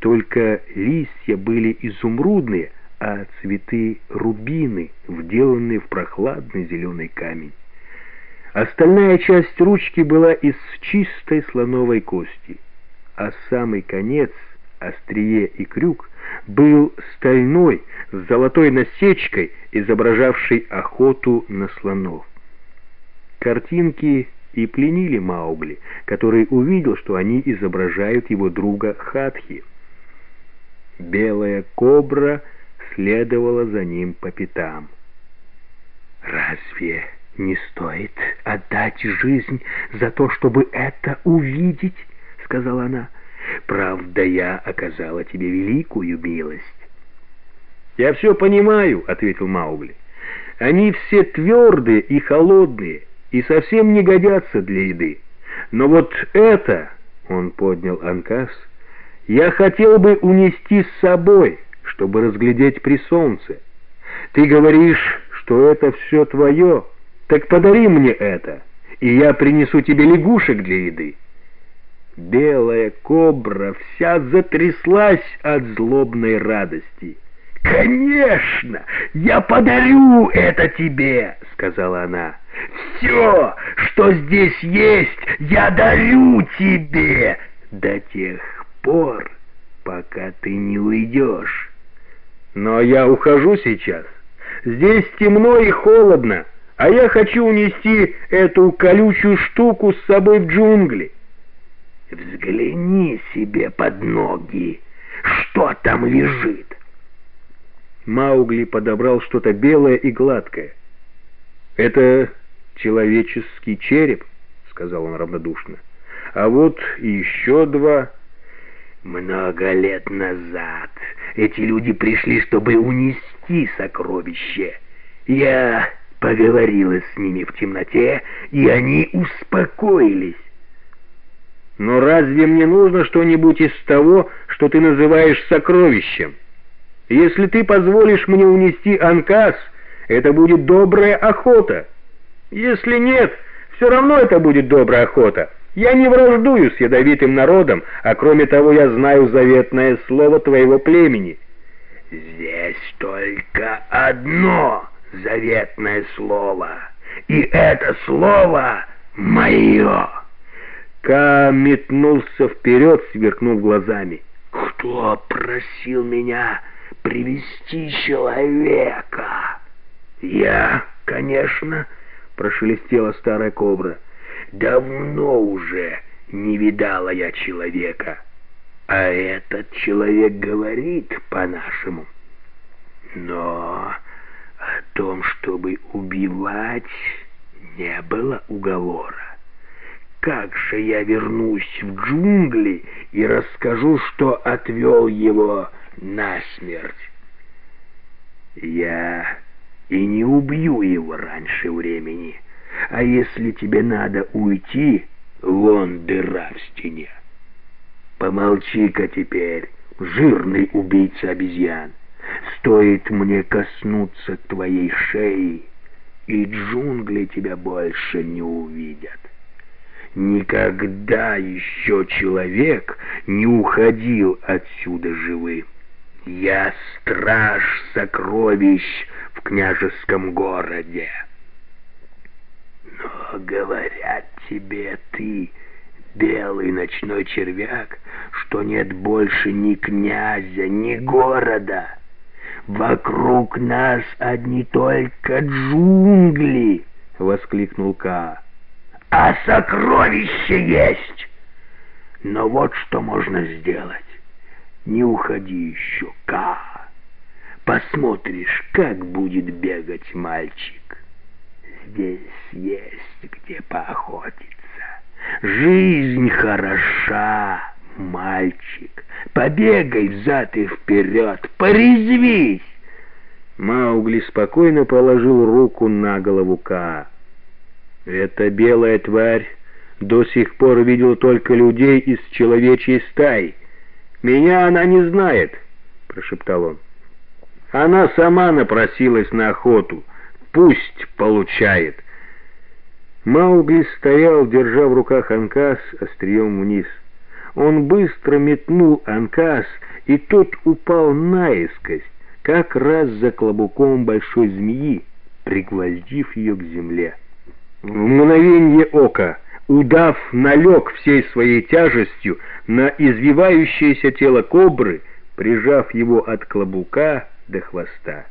только листья были изумрудные, а цветы рубины, вделанные в прохладный зеленый камень. Остальная часть ручки была из чистой слоновой кости, а самый конец, острие и крюк, был стальной, с золотой насечкой, изображавшей охоту на слонов. Картинки и пленили Маугли, который увидел, что они изображают его друга Хатхи. Белая кобра следовала за ним по пятам. «Разве не стоит отдать жизнь за то, чтобы это увидеть?» — сказала она. «Правда, я оказала тебе великую милость». «Я все понимаю», — ответил Маугли. «Они все твердые и холодные, и совсем не годятся для еды. Но вот это, — он поднял анкас, — я хотел бы унести с собой, чтобы разглядеть при солнце. Ты говоришь, что это все твое, так подари мне это, и я принесу тебе лягушек для еды. Белая кобра вся затряслась от злобной радости. «Конечно, я подарю это тебе!» — сказала она. Все, что здесь есть, я дарю тебе до тех пор, пока ты не уйдешь. Но я ухожу сейчас. Здесь темно и холодно, а я хочу унести эту колючую штуку с собой в джунгли. Взгляни себе под ноги, что там лежит. Маугли подобрал что-то белое и гладкое. Это человеческий череп, сказал он равнодушно. А вот еще два... Много лет назад эти люди пришли, чтобы унести сокровище. Я поговорила с ними в темноте, и они успокоились. Но разве мне нужно что-нибудь из того, что ты называешь сокровищем? Если ты позволишь мне унести анкас, это будет добрая охота». Если нет, все равно это будет добрая охота. Я не враждую с ядовитым народом, а кроме того я знаю заветное слово твоего племени. Здесь только одно заветное слово, и это слово мое. Ка метнулся вперед, сверкнув глазами. Кто просил меня привести человека? Я, конечно, — прошелестела старая кобра. «Давно уже не видала я человека, а этот человек говорит по-нашему. Но о том, чтобы убивать, не было уговора. Как же я вернусь в джунгли и расскажу, что отвел его на смерть? Я и не убью его раньше времени. А если тебе надо уйти, вон дыра в стене. Помолчи-ка теперь, жирный убийца обезьян. Стоит мне коснуться твоей шеи, и джунгли тебя больше не увидят. Никогда еще человек не уходил отсюда живым. Я страж сокровищ в княжеском городе. Говорят тебе ты, белый ночной червяк, что нет больше ни князя, ни города. Вокруг нас одни только джунгли, — воскликнул Ка. А сокровище есть! Но вот что можно сделать. Не уходи еще, Ка. Посмотришь, как будет бегать мальчик. Здесь есть где поохотиться. Жизнь хороша, мальчик. Побегай взад и вперед, порезвись. Маугли спокойно положил руку на голову Ка. Эта белая тварь до сих пор видела только людей из человечьей стаи. «Меня она не знает», — прошептал он. «Она сама напросилась на охоту. Пусть получает». Маугли стоял, держа в руках анкас острием вниз. Он быстро метнул анкас, и тот упал наискось, как раз за клобуком большой змеи, пригвоздив ее к земле. В мгновенье ока удав налег всей своей тяжестью на извивающееся тело кобры, прижав его от клобука до хвоста.